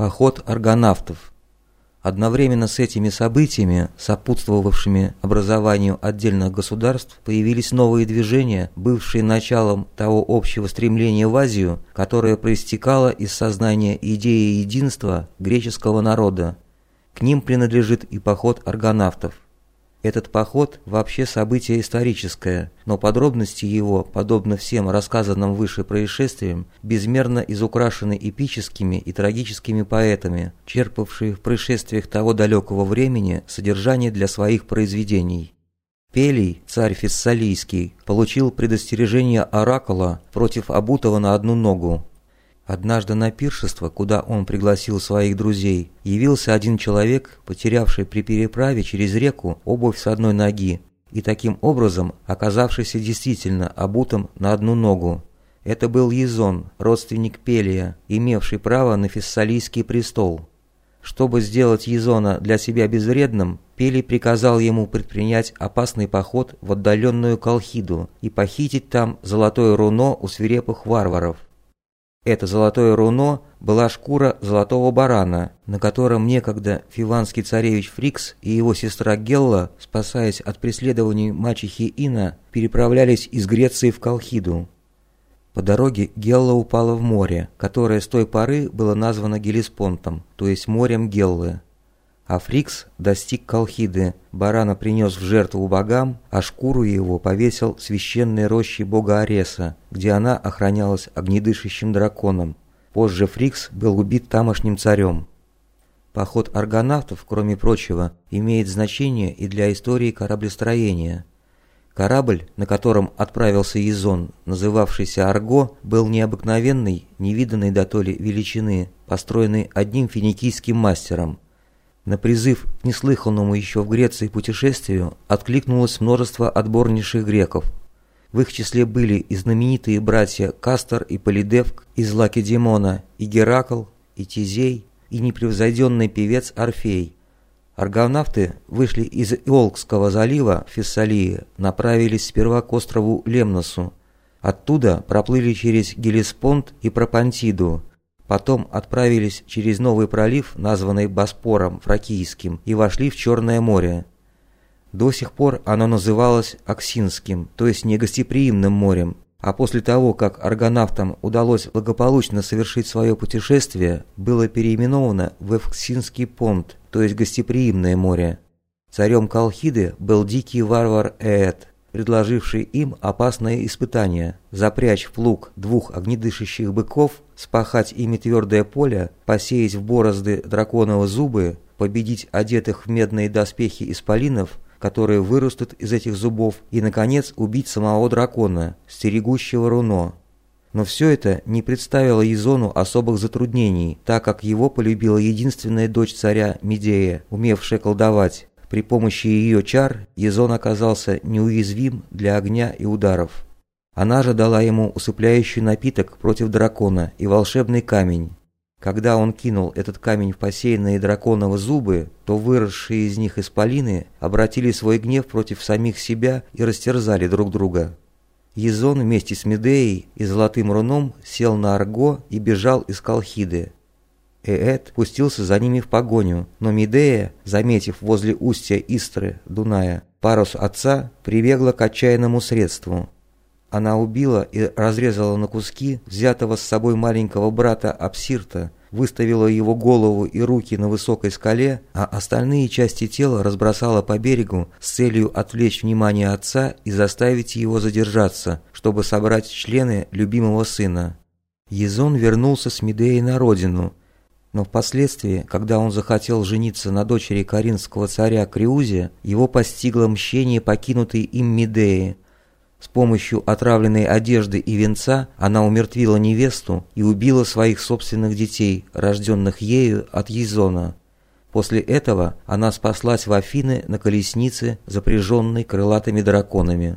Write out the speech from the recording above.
Поход аргонавтов. Одновременно с этими событиями, сопутствовавшими образованию отдельных государств, появились новые движения, бывшие началом того общего стремления в Азию, которое проистекало из сознания идеи единства греческого народа. К ним принадлежит и поход аргонавтов. Этот поход вообще событие историческое, но подробности его, подобно всем рассказанным выше происшествиям, безмерно изукрашены эпическими и трагическими поэтами, черпавшие в происшествиях того далекого времени содержание для своих произведений. Пелий, царь Фессалийский, получил предостережение оракула против обутого на одну ногу, Однажды на пиршество, куда он пригласил своих друзей, явился один человек, потерявший при переправе через реку обувь с одной ноги и таким образом оказавшийся действительно обутым на одну ногу. Это был Езон, родственник Пелия, имевший право на фессалийский престол. Чтобы сделать Езона для себя безвредным, Пелий приказал ему предпринять опасный поход в отдаленную Колхиду и похитить там золотое руно у свирепых варваров. Это золотое руно была шкура золотого барана, на котором некогда фиванский царевич Фрикс и его сестра Гелла, спасаясь от преследований мачехи Ино, переправлялись из Греции в Колхиду. По дороге Гелла упала в море, которое с той поры было названо Геллеспонтом, то есть морем Геллы. А Фрикс достиг Колхиды, барана принес в жертву богам, а шкуру его повесил в священной роще бога Ареса, где она охранялась огнедышащим драконом. Позже Фрикс был убит тамошним царем. Поход аргонавтов, кроме прочего, имеет значение и для истории кораблестроения. Корабль, на котором отправился Езон, называвшийся Арго, был необыкновенный, невиданной ли величины, построенный одним финикийским мастером – на призыв к неслыханному еще в Греции путешествию откликнулось множество отборнейших греков. В их числе были и знаменитые братья Кастор и Полидевк из Лакедемона, и Геракл, и Тизей, и непревзойденный певец Орфей. Аргонавты вышли из Иолкского залива Фессалии, направились сперва к острову Лемносу. Оттуда проплыли через Гелеспонд и Пропантиду, Потом отправились через новый пролив, названный Боспором Фракийским, и вошли в Черное море. До сих пор оно называлось Оксинским, то есть негостеприимным морем, а после того, как аргонавтам удалось благополучно совершить свое путешествие, было переименовано в Эвксинский понт, то есть гостеприимное море. Царем Колхиды был дикий варвар Эет, предложивший им опасное испытание – запрячь в плуг двух огнедышащих быков, спахать ими твердое поле, посеять в борозды драконовы зубы, победить одетых в медные доспехи исполинов, которые вырастут из этих зубов, и, наконец, убить самого дракона, стерегущего руно. Но все это не представило Изону особых затруднений, так как его полюбила единственная дочь царя Медея, умевшая колдовать, при помощи ее чар Езон оказался неуязвим для огня и ударов. Она же дала ему усыпляющий напиток против дракона и волшебный камень. Когда он кинул этот камень в посеянные драконовы зубы, то выросшие из них исполины обратили свой гнев против самих себя и растерзали друг друга. Езон вместе с Медеей и Золотым Руном сел на Арго и бежал из Колхиды. Ээт пустился за ними в погоню, но Медея, заметив возле устья Истры, Дуная, парус отца, прибегла к отчаянному средству. Она убила и разрезала на куски взятого с собой маленького брата Апсирта, выставила его голову и руки на высокой скале, а остальные части тела разбросала по берегу с целью отвлечь внимание отца и заставить его задержаться, чтобы собрать члены любимого сына. Езон вернулся с Медеей на родину, но впоследствии, когда он захотел жениться на дочери каринского царя Криузе, его постигло мщение покинутой им Медеи. С помощью отравленной одежды и венца она умертвила невесту и убила своих собственных детей, рожденных ею от Езона. После этого она спаслась в Афины на колеснице, запряженной крылатыми драконами.